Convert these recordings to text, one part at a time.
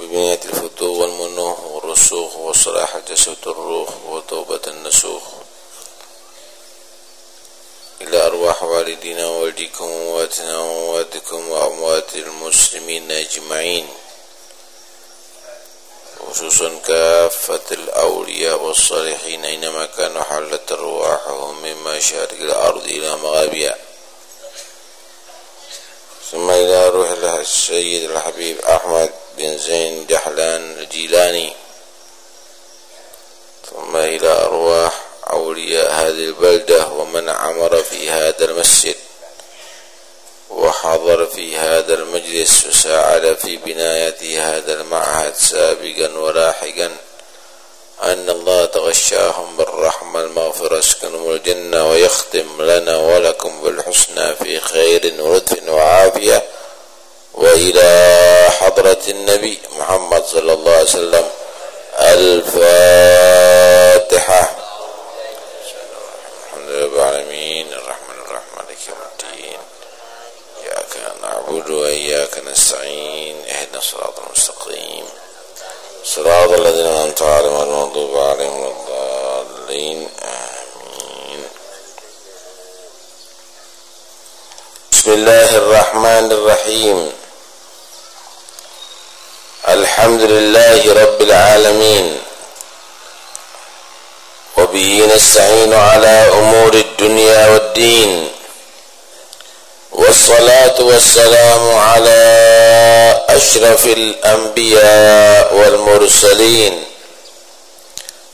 ببنية الفتوح والمنوح والرسوخ وصلاح الجسد الروح وتوبة النسوخ. إلى أرواح والدينا ووالديكم وأمواتنا وأمواتكم وأموات المسلمين أجمعين. خصوصا كافة الأولياء والصالحين أينما كانوا حلت أرواحهم من مشارق الأرض إلى مغابها ثم إلى روح السيد الحبيب أحمد. بن زين دحلان الجيلاني. ثم إلى أرواح أولياء هذه البلدة ومن عمر في هذا المسجد وحضر في هذا المجلس وساعد في بناية هذا المعهد سابقا ولاحقا أن الله تغشاهم بالرحمة المغفرة اسكنهم الجنة ويختم لنا ولكم محمد صلى الله عليه وسلم الفاتحة. الحمد لله رب العالمين. الرحمن الرحيم. مالك يوم الدين. إياك نعبد وإياك نستعين. اهدنا الصراط المستقيم. صراط الذين أنعمت عليهم المغضوب عليهم ولا الضالين. آمين. بسم الله الرحمن الرحيم. الحمد لله رب العالمين وبه نستعين على أمور الدنيا والدين والصلاة والسلام على أشرف الأنبياء والمرسلين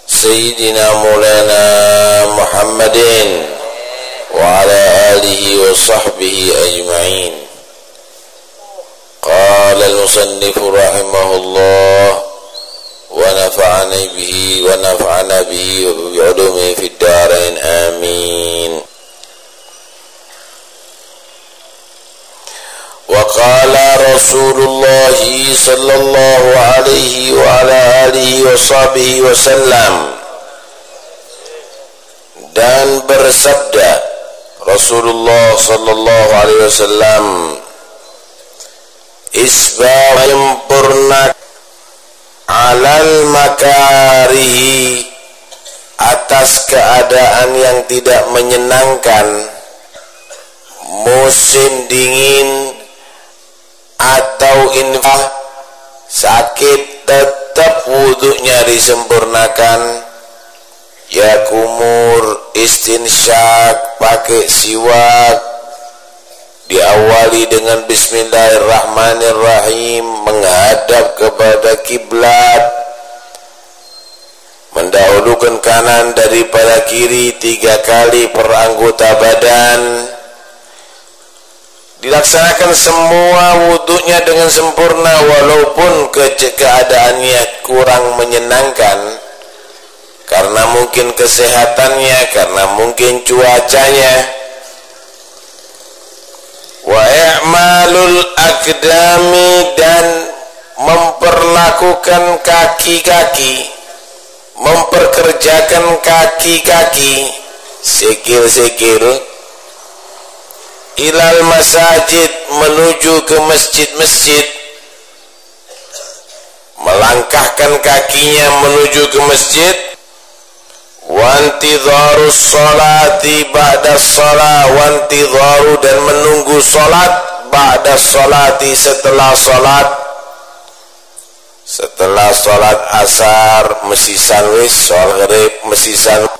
سيدنا مولانا محمد وعلى آله وصحبه أجمعين. قال المصنف رحمه الله ونفعني به ونفعنا به وبعلومه في الدارين آمين. وقال رسول الله صلى الله عليه وعلى آله وصحبه وسلم dan bersabda Rasulullah sallallahu alaihi wasallam isbah sempurna alal makarihi atas keadaan yang tidak menyenangkan. Musim dingin atau infah sakit tetap wudhunya disempurnakan. Ya kumur istinsyak pakai siwak diawali dengan bismillahirrahmanirrahim menghadap kepada kiblat mendahulukan kanan daripada kiri tiga kali per anggota badan. Dilaksanakan semua wudhunya dengan sempurna walaupun ke keadaannya kurang menyenangkan. Karena mungkin kesehatannya karena mungkin cuacanya wa i'malul akdami dan memperlakukan kaki-kaki memperkerjakan kaki-kaki sikil-sikil ilal masajid menuju ke masjid-masjid melangkahkan kakinya menuju ke masjid wantidharu sholati ba'da sholat wantidharu dan menunggu sholat ba'da sholati setelah sholat. Setelah sholat asar mesisan wis sholat mesisan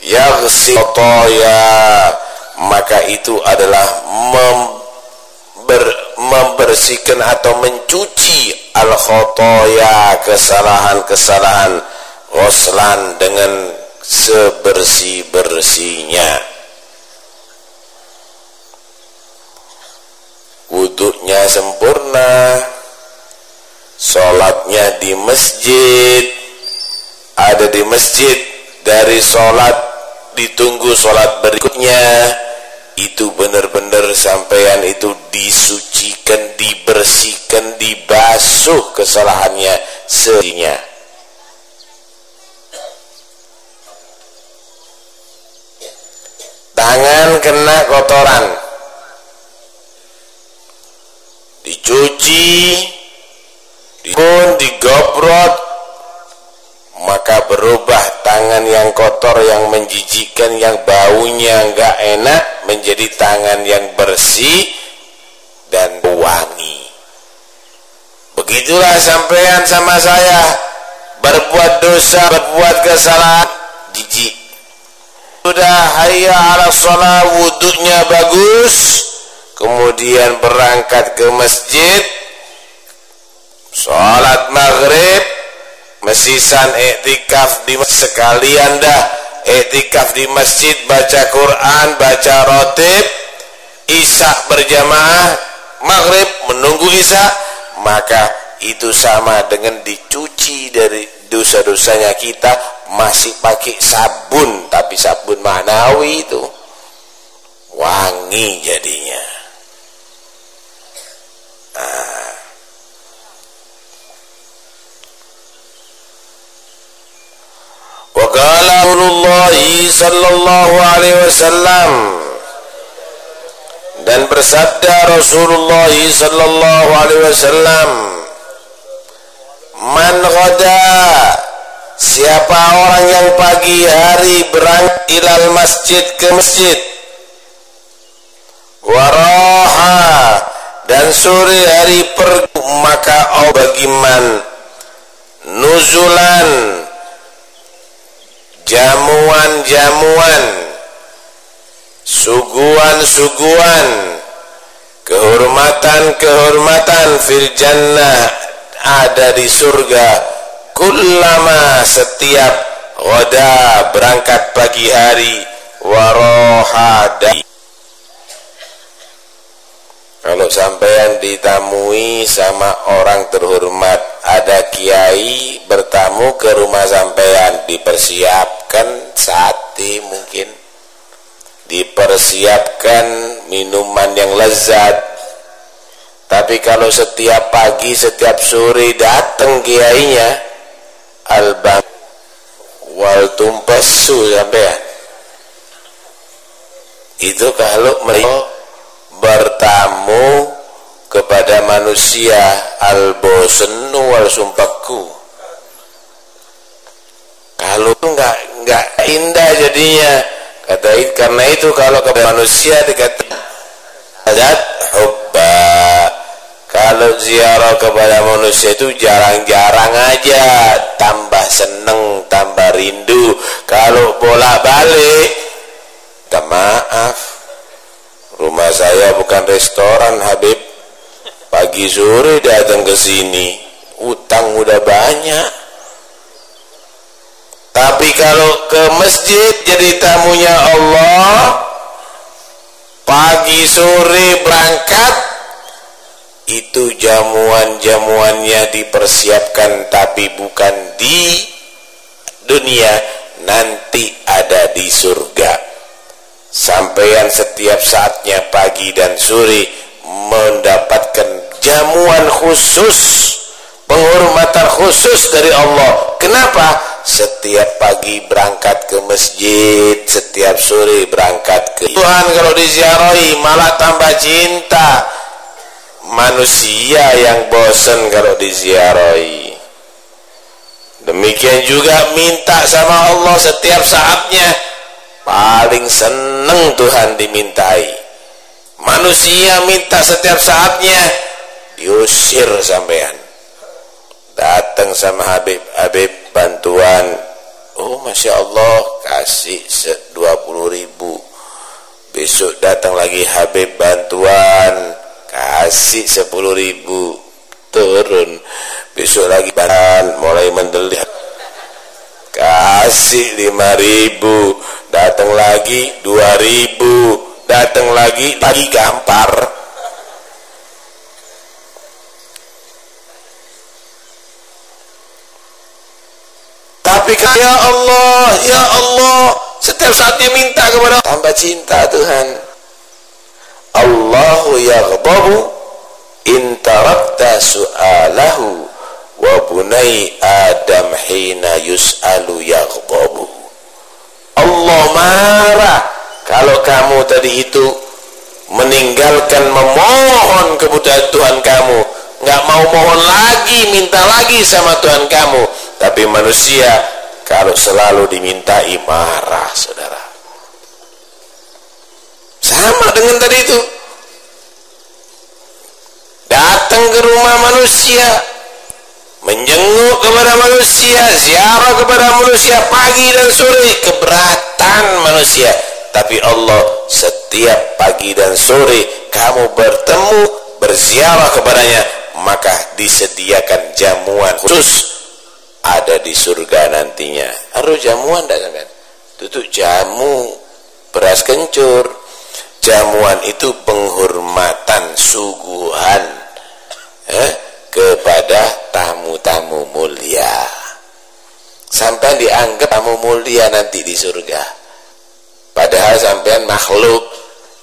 yaghsi ya maka itu adalah member, membersihkan atau mencuci al khotoya kesalahan-kesalahan Roslan dengan sebersih-bersihnya. Wuduknya sempurna. Sholatnya di masjid. Ada di masjid. Dari sholat ditunggu sholat berikutnya. Itu benar-benar sampean itu disucikan, dibersihkan, dibasuh kesalahannya sehingga tangan kena kotoran. Dicuci ngobrol maka berubah tangan yang kotor yang menjijikkan yang baunya enggak enak menjadi tangan yang bersih dan wangi. Begitulah sampean sama saya. Berbuat dosa berbuat kesalahan jijik sudah hayya ala sholat wuduknya bagus. Kemudian berangkat ke masjid. Sholat maghrib. Mesisan iktikaf di sekalian dah iktikaf di masjid baca Quran baca rotib. Isya berjamaah. Maghrib menunggu isya. Maka itu sama dengan dicuci dari dosa-dosanya kita masih pakai sabun tapi sabun manawi itu. Wangi jadinya. Nah. Waqala Rasulullah sallallahu alaihi wasallam. Dan bersabda Rasulullah sallallahu alaihi wasallam man ghada Siapa orang yang pagi hari berangkat ilal masjid ke masjid? Waroha. Dan sore hari pergi maka oh bagiman nuzulan. Jamuan-jamuan. Suguhan-suguhan kehormatan-kehormatan fil ada di surga kullama setiap wada berangkat pagi hari warohada kalau sampean ditamui sama orang terhormat ada kiai bertamu ke rumah sampean dipersiapkan sate mungkin. Dipersiapkan minuman yang lezat. Tapi kalau setiap pagi setiap sore datang kiainya albam wal tumpasu sampean itu kalau mereka bertamu kepada manusia albosenu wal sumpaku kalau itu enggak enggak indah jadinya. Kata karena itu kalau kepada manusia dikatakan adat hubba kalau ziarah kepada manusia itu jarang-jarang aja. Tambah seneng tambah rindu. Kalau bolak balik minta maaf. Rumah saya bukan restoran Habib. Pagi sore datang ke sini utang udah banyak. Tapi kalau ke masjid jadi tamunya Allah pagi sore berangkat itu jamuan-jamuannya dipersiapkan tapi bukan di dunia. Nanti ada di surga. Sampean setiap saatnya pagi dan sore mendapatkan jamuan khusus penghormatan khusus dari Allah. Kenapa? Setiap pagi berangkat ke masjid setiap sore berangkat ke Tuhan. Kalau diziarahi malah tambah cinta manusia yang bosan kalau diziarahi. Demikian juga minta sama Allah setiap saatnya. Paling seneng Tuhan dimintai. Manusia minta setiap saatnya. Diusir sampean. Datang sama Habib. Habib bantuan. Oh Masya Allah kasih 20 ribu. Besok datang lagi Habib bantuan kasih sepuluh ribu. Turun. Besok lagi baran mulai mendelik. Kasih lima ribu. Datang lagi dua ribu. Datang lagi lagi gampar. Tapi ya Allah ya Allah. Setiap saatnya minta kepada tambah cinta Tuhan Allahu yaghdabu in tarakta su'alahu wa bunai Adam hina yus'alu yaghdabu. Allah marah kalau kamu tadi itu meninggalkan memohon kebutuhan Tuhan kamu. Nggak mau mohon lagi minta lagi sama Tuhan kamu. Tapi manusia kalau selalu dimintai marah saudara sama dengan tadi itu. Datang ke rumah manusia menjenguk kepada manusia ziarah kepada manusia pagi dan sore keberatan manusia. Tapi Allah setiap pagi dan sore kamu bertemu berziarah kepadanya maka disediakan jamuan khusus ada di surga nantinya. Harus jamuan tak sampai tutup jamu beras kencur jamuan itu penghormatan suguhan eh, kepada tamu-tamu mulia. Sampai dianggap tamu mulia nanti di surga. Padahal sampean makhluk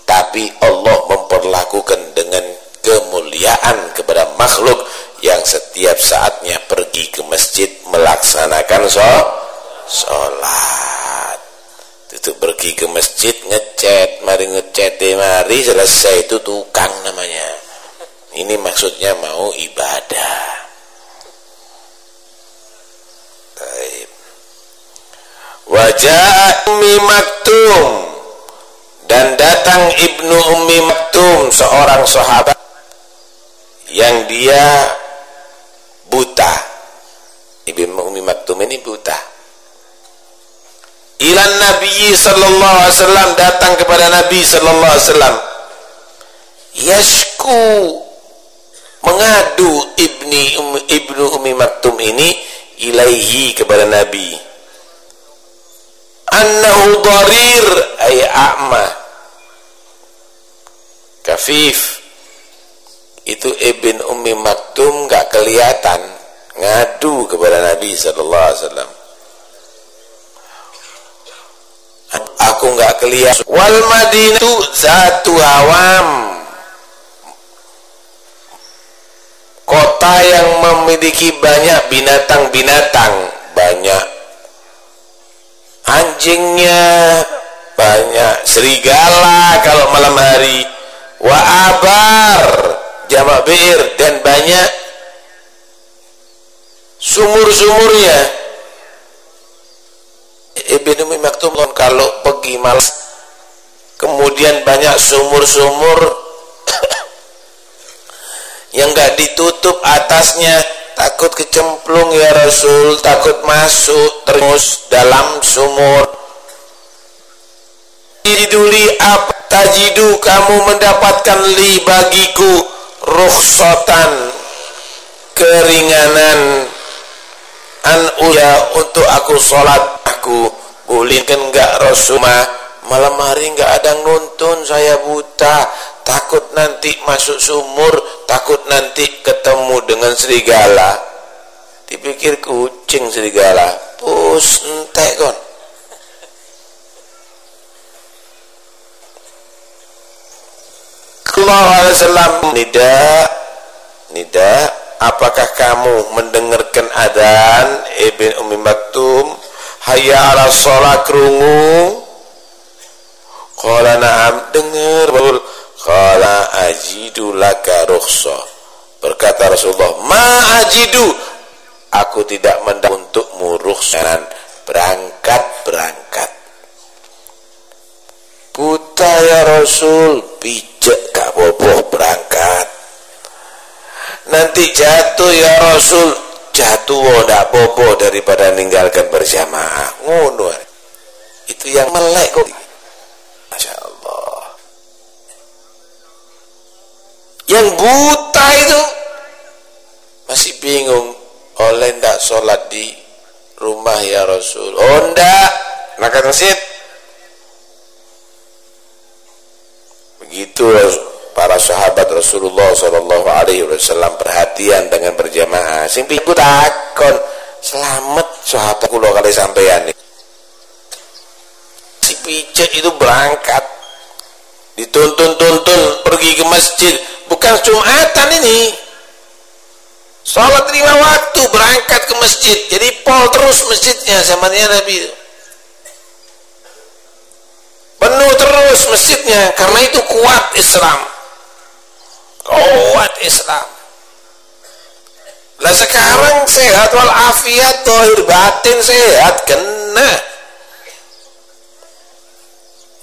tapi Allah memperlakukan dengan kemuliaan kepada makhluk yang setiap saatnya pergi ke masjid melaksanakan sholat itu pergi ke masjid ngecet mari ngecet mari selesai. Itu tukang namanya. Ini maksudnya mau ibadah. Wajah Ummi Maktum. Dan datang Ibnu Ummi Maktum seorang sahabat yang dia buta. Ibnu Ummi Maktum ini buta ilan Nabi sallallahu alaihi wasallam datang kepada Nabi sallallahu alaihi wasallam. Yashku mengadu ibni ibnu Ummi Maktum ini ilaihi kepada Nabi. Annahu darir ay a'ma. Kafif. Itu Ibn Ummi Maktum gak kelihatan. Ngadu kepada Nabi sallallahu alaihi wasallam aku gak kelihatan wal Madinah satu awam. Kota yang memiliki banyak binatang-binatang. Banyak. Anjingnya banyak. Serigala kalau malam hari. Wa abar jamak bir dan banyak sumur-sumurnya Ibnu Umi Maktum kalau pergi malam kemudian banyak sumur-sumur yang gak ditutup atasnya takut kecemplung ya Rasul takut masuk terus dalam sumur. Jiduli apa tajidu kamu mendapatkan li bagiku rukhsatan keringanan an uya untuk aku sholat. Aku boleh kan enggak Rasulullah? Malam hari enggak ada nuntun saya buta. Takut nanti masuk sumur takut nanti ketemu dengan serigala. Dipikir kucing serigala. Pus entek kon. Allah Alaihi nida nida apakah kamu mendengarkan adzan Ibn Umi Maktum hayya ala sholat kerungu Qala na'am dengar Qala ajidu laka rukhsah. Berkata Rasulullah, "Ma ajidu." Aku tidak mendak untukmu rukhsanan berangkat-berangkat. Buta ya Rasul, pijak gak boboh berangkat. Nanti jatuh ya Rasul, jatuh oh boboh daripada meninggalkan berjamaah. Ngono. Itu yang melek kok. Masya Allah yang buta itu masih bingung. Oleh ndak sholat di rumah ya Rasul. Oh ndak. Maka masjid. Begitu para sahabat Rasulullah Shallallahu Alaihi Wasallam perhatian dengan berjamaah. Sing piku takon selamat sahabat kulo kali sampean si pijak itu berangkat dituntun-tuntun pergi ke masjid. Bukan Jumatan ini. Sholat lima waktu berangkat ke masjid. Jadi pol terus masjidnya zamannya Nabi. Penuh terus masjidnya karena itu kuat Islam kuat Islam. Lah sekarang sehat walafiat tohir batin sehat kena.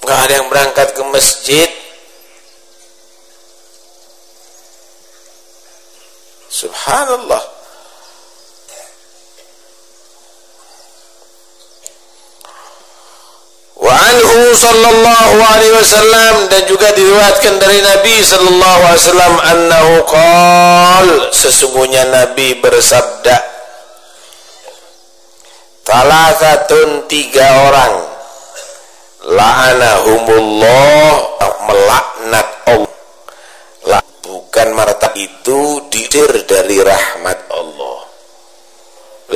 Nggak ada yang berangkat ke masjid. Subhanallah. Wa anhu sallallahu alaihi wasallam dan juga diriwayatkan dari Nabi sallallahu alaihi wasallam annahu qol sesungguhnya Nabi bersabda Talathatun tiga orang la'anahumullah melaknat Allah. Lah bukan martab itu diusir dari rahmat Allah.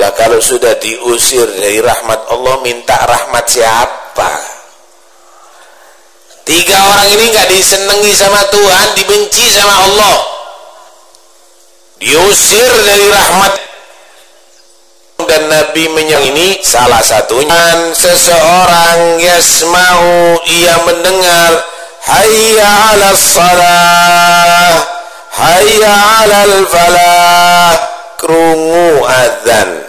Lah kalau sudah diusir dari rahmat Allah minta rahmat siapa tiga orang ini nggak disenangi sama Tuhan dibenci sama Allah. Diusir dari rahmat. Dan Nabi menyang ini salah satunya. Dan seseorang yasma'u ia mendengar hayya 'alas salah hayya 'alal falah. Krungu adzan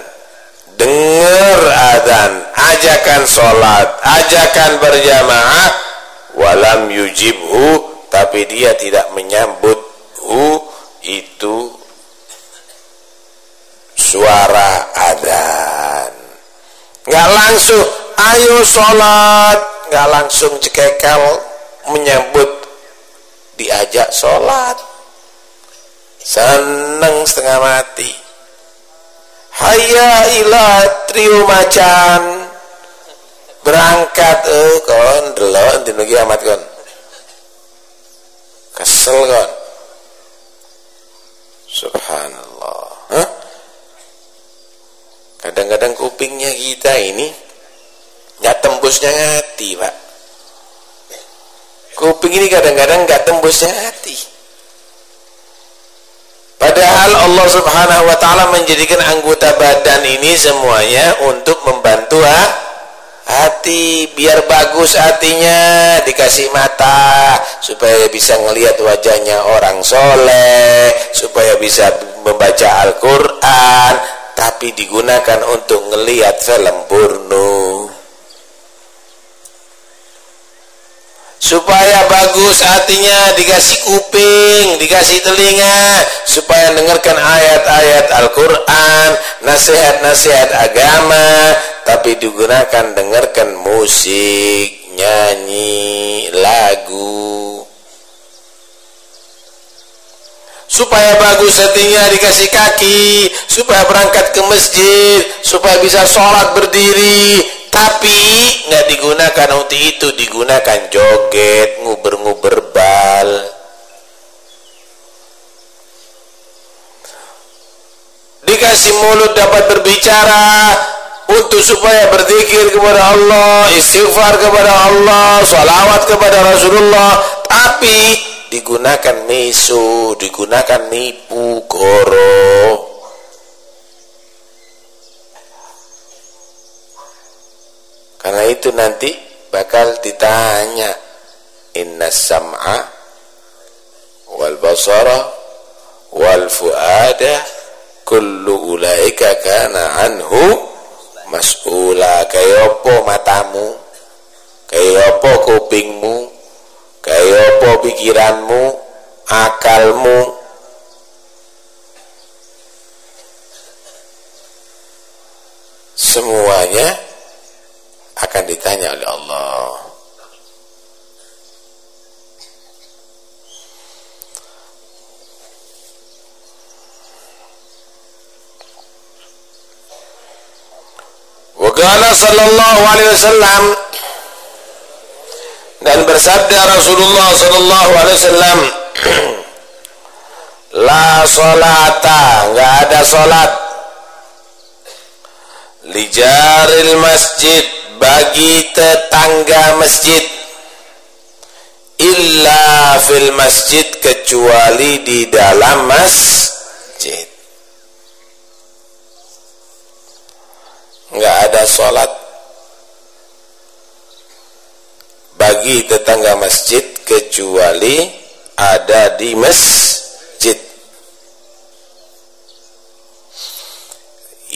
dengar adzan. Ajakan salat ajakan berjamaah. Walam yujibhu. Tapi dia tidak menyambut hu itu suara adzan. Nggak langsung ayo sholat. Nggak langsung cekekal menyambut diajak sholat. Seneng setengah mati hayya ila trio macan berangkat eh kon delok dino kiamat kon. Kesel kon. Subhanallah. Hah? kadang-kadang kupingnya kita ini nggak tembusnya hati pak. Kuping ini kadang-kadang nggak tembusnya hati padahal Allah subhanahu wa ta'ala menjadikan anggota badan ini semuanya untuk membantu ha? hati biar bagus hatinya dikasih mata supaya bisa ngelihat wajahnya orang soleh supaya bisa membaca Al-Quran tapi digunakan untuk ngelihat film porno supaya bagus hatinya dikasih kuping dikasih telinga. Supaya dengarkan ayat-ayat Al-Quran nasihat-nasihat agama. Tapi digunakan dengarkan musik nyanyi lagu. Supaya bagus hatinya dikasih kaki. Supaya berangkat ke masjid supaya bisa sholat berdiri tapi nggak digunakan untuk itu digunakan joget nguber-nguber bal dikasih mulut dapat berbicara untuk supaya berzikir kepada Allah istighfar kepada Allah salawat kepada Rasulullah tapi digunakan misu, digunakan nipu, goro. Karena itu nanti bakal ditanya inna sam'a wal basara wal fuada kullu ulaika kana anhu mas'ula. Kayopo matamu? Kayopo kupingmu? Kaya apa pikiranmu? Akalmu? Semuanya akan ditanya oleh Allah. Waqala sallallahu alaihi wasallam dan bersabda Rasulullah sallallahu alaihi wasallam La salata Nggak ada salat. Lijaril masjid bagi tetangga masjid illa fil masjid kecuali di dalam masjid. Enggak ada salat bagi tetangga masjid kecuali ada di masjid.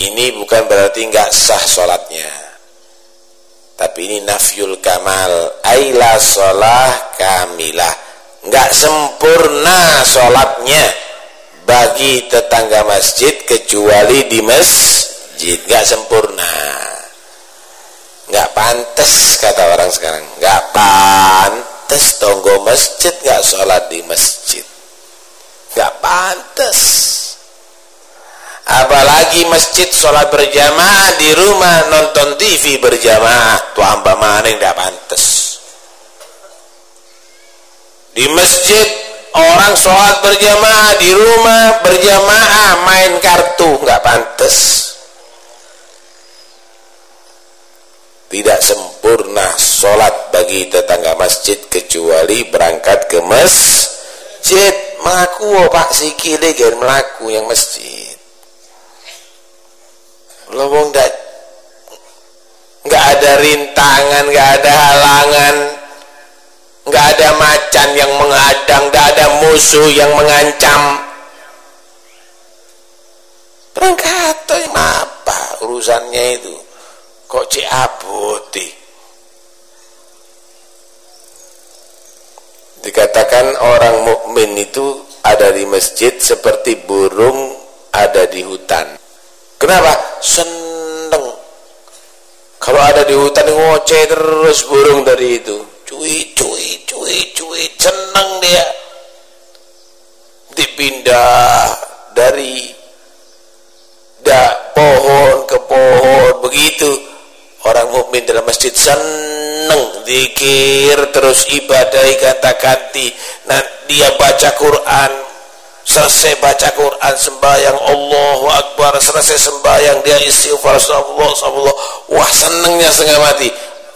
Ini bukan berarti nggak sah sholatnya tapi ini nafyul kamal. Aila sholah kamilah. Nggak sempurna sholatnya bagi tetangga masjid kecuali di masjid. Nggak sempurna. Nggak pantas kata orang sekarang. Nggak pantas tonggo masjid nggak sholat di masjid. Nggak pantas apalagi masjid sholat berjamaah di rumah nonton TV berjamaah. Tuh hamba mana yang tidak pantas? Di masjid orang sholat berjamaah di rumah berjamaah main kartu nggak pantas. Tidak sempurna sholat bagi tetangga masjid kecuali berangkat ke masjid. Mengaku oh, pak sikile kan melaku yang masjid Lowong nggak nggak ada rintangan, nggak ada halangan, nggak ada macan yang menghadang, nggak ada musuh yang mengancam. Berangkat apa urusannya itu? Kok ciabuti? Dikatakan orang mukmin itu ada di masjid seperti burung ada di hutan. Kenapa? Seneng. Kalau ada di hutan ngoceh terus burung dari itu. Cuy, cuy, cuy, cuy, seneng dia. Dipindah dari da, pohon ke pohon begitu. Orang mukmin dalam masjid seneng zikir terus ibadah kata-kati. Nah, dia baca Quran selesai baca Quran sembahyang Allahu Akbar selesai sembahyang dia istighfar Allah Allah wah senengnya setengah mati.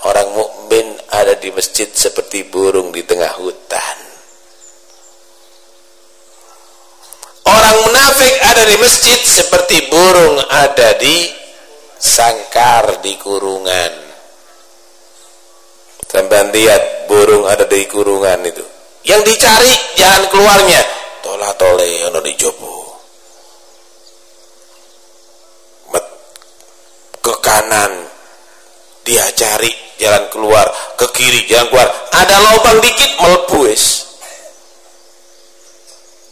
Orang mukmin ada di masjid seperti burung di tengah hutan. Orang munafik ada di masjid seperti burung ada di sangkar di kurungan. Sampai lihat burung ada di kurungan itu. Yang dicari jalan keluarnya tola tole ono dijopo Met, ke kanan dia cari jalan keluar ke kiri jalan keluar. Ada lubang dikit melebu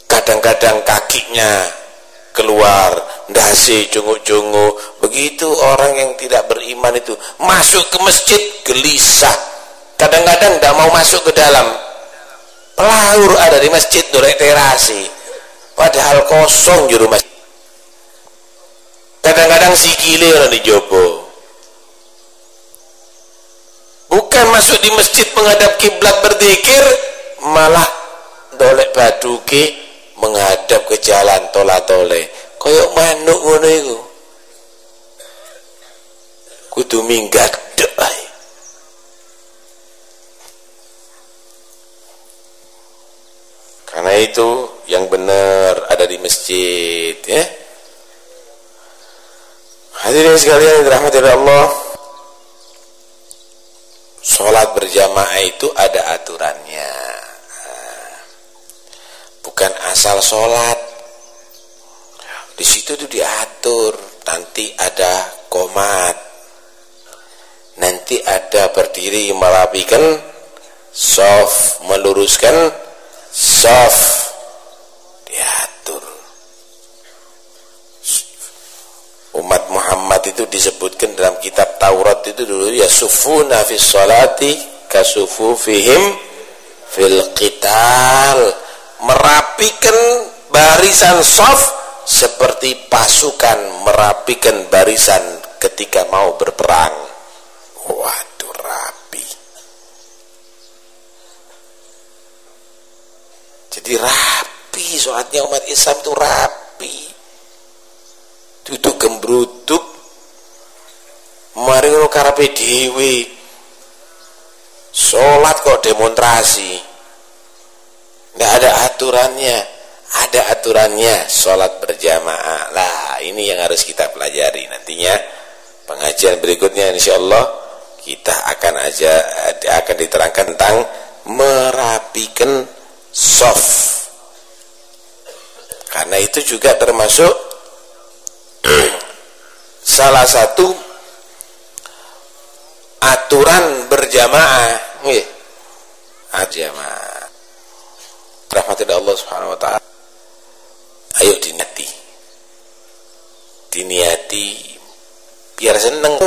kadang-kadang kakinya keluar dasi cungu-cungu begitu orang yang tidak beriman itu masuk ke masjid gelisah. Kadang-kadang tidak mau masuk ke dalam pelahur ada di masjid dorek terasi. Padahal kosong juru masjid kadang-kadang sikile orang di jopo bukan masuk di masjid menghadap kiblat berzikir malah dolek baduke menghadap ke jalan tola tole koyok manuk ngono iku. Kudu minggat doai Karena itu yang benar ada di masjid ya. Hadirin sekalian yang dirahmati oleh Allah. Salat berjamaah itu ada aturannya. Bukan asal salat. Di situ tuh diatur, nanti ada komat. Nanti ada berdiri merapikan soft meluruskan saf diatur. Umat Muhammad itu disebutkan dalam kitab Taurat itu dulu ya sufuna fi salati kasufufihim fil qital. Merapikan barisan saf seperti pasukan merapikan barisan ketika mau berperang. Waduh rapi Jadi rapi sholatnya umat Islam itu rapi. Duduk gembrutuk. Mari ngono karepe dhewe. Salat kok demonstrasi. Enggak ada aturannya. Ada aturannya sholat berjamaah. Lah, ini yang harus kita pelajari nantinya. Pengajian berikutnya insya Allah kita akan aja akan diterangkan tentang merapikan soft karena itu juga termasuk salah satu aturan berjamaah. Nggih. Jamaah Allah Subhanahu wa taala. Ayo dinati. Diniati biar seneng.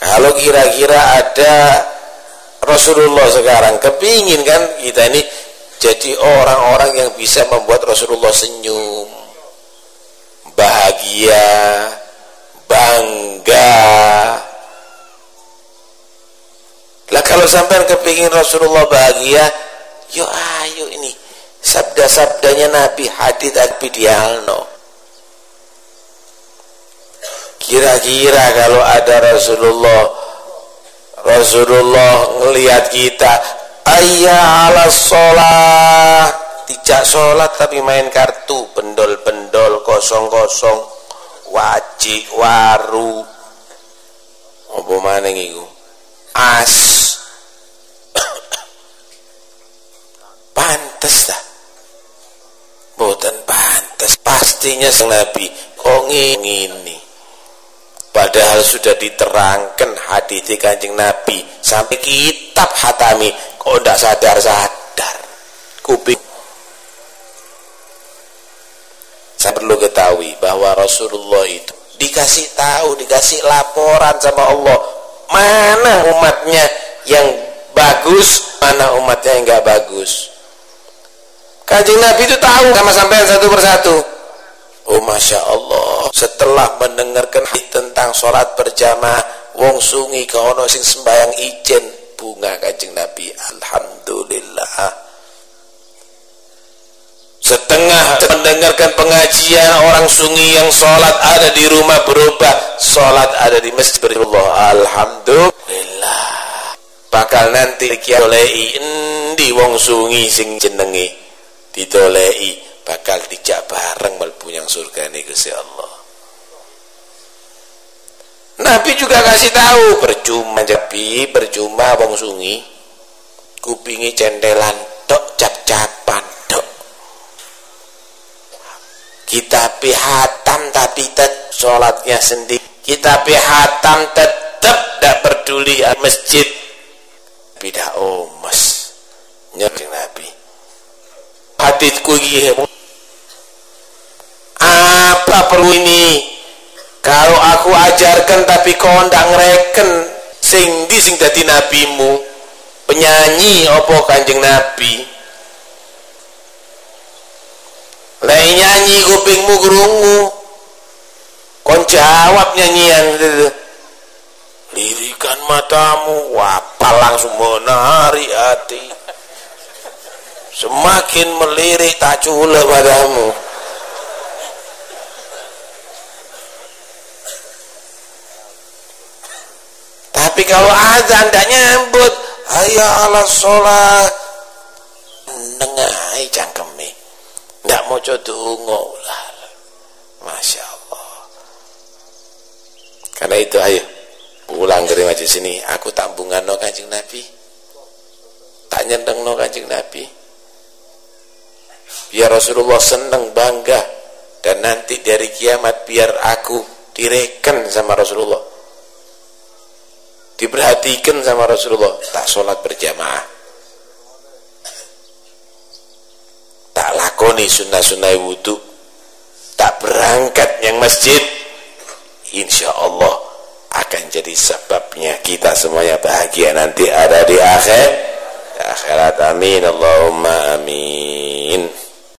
Kalau kira-kira ada Rasulullah sekarang kepingin kan kita ini jadi orang-orang yang bisa membuat Rasulullah senyum bahagia bangga. Lah kalau sampai kepingin Rasulullah bahagia yo ayo ini. Sabda-sabdanya Nabi hadith al-bidialno kira-kira kalau ada Rasulullah Rasulullah ngelihat kita ayya ala sholat. Tidak sholat tapi main kartu. Pendol-pendol kosong-kosong. Wajib waru. Apa mana ngiku as. Pantes dah. Bukan pantes. Pastinya sang nabi kok ngini padahal sudah diterangkan hadis kanjeng nabi sampai kitab hatami kok tidak sadar-sadar kuping saya perlu ketahui bahwa Rasulullah itu dikasih tahu, dikasih laporan sama Allah mana umatnya yang bagus, mana umatnya yang enggak bagus. Kanjeng Nabi itu tahu sama sampean satu persatu. Oh Masya Allah. Setelah mendengarkan tentang sholat berjamaah Wong sungi kaono sing sembayang ijen. Bunga kanjeng Nabi. Alhamdulillah. Setengah mendengarkan pengajian orang sungi yang sholat ada di rumah berubah. Sholat ada di masjid berubah. Alhamdulillah. Bakal nanti kiolei Endi wong sungi sing jenengi? Didolei bakal dijak bareng melbu yang surga ini Gusti Allah. Nabi juga kasih tahu percuma jabi percuma wong sungi kupingi cendelan tok cap-capan tok. Kita pihatam tapi tet sholatnya sendiri. Kita pihatam tetap tidak peduli masjid. Tidak omes. Nyari Nabi. Haditku gini apa perlu ini? Kalau aku ajarkan tapi kau ndak ngereken sing di sing dadi nabimu? Penyanyi opo kanjeng nabi? Lain nyanyi kupingmu gerungu kon jawab nyanyian itu. Lirikan matamu wapa langsung menari hati. Semakin melirik tak cula padamu Tapi kalau azan tidak nyambut, ayo ala sholat. Nengai cangkeme. Tidak mau codungo lah. Masya Allah. Karena itu ayo pulang dari majlis sini. Aku tambungan no kanjeng Nabi. Tak nyendeng no kanjeng Nabi. Biar Rasulullah senang bangga dan nanti dari kiamat biar aku direken sama Rasulullah diperhatikan sama Rasulullah. Tak sholat berjamaah. Tak lakoni sunnah-sunnah wudhu. Tak berangkat yang masjid. Insya Allah akan jadi sebabnya kita semuanya bahagia nanti ada di akhir. Akhirat. Amin. Allahumma amin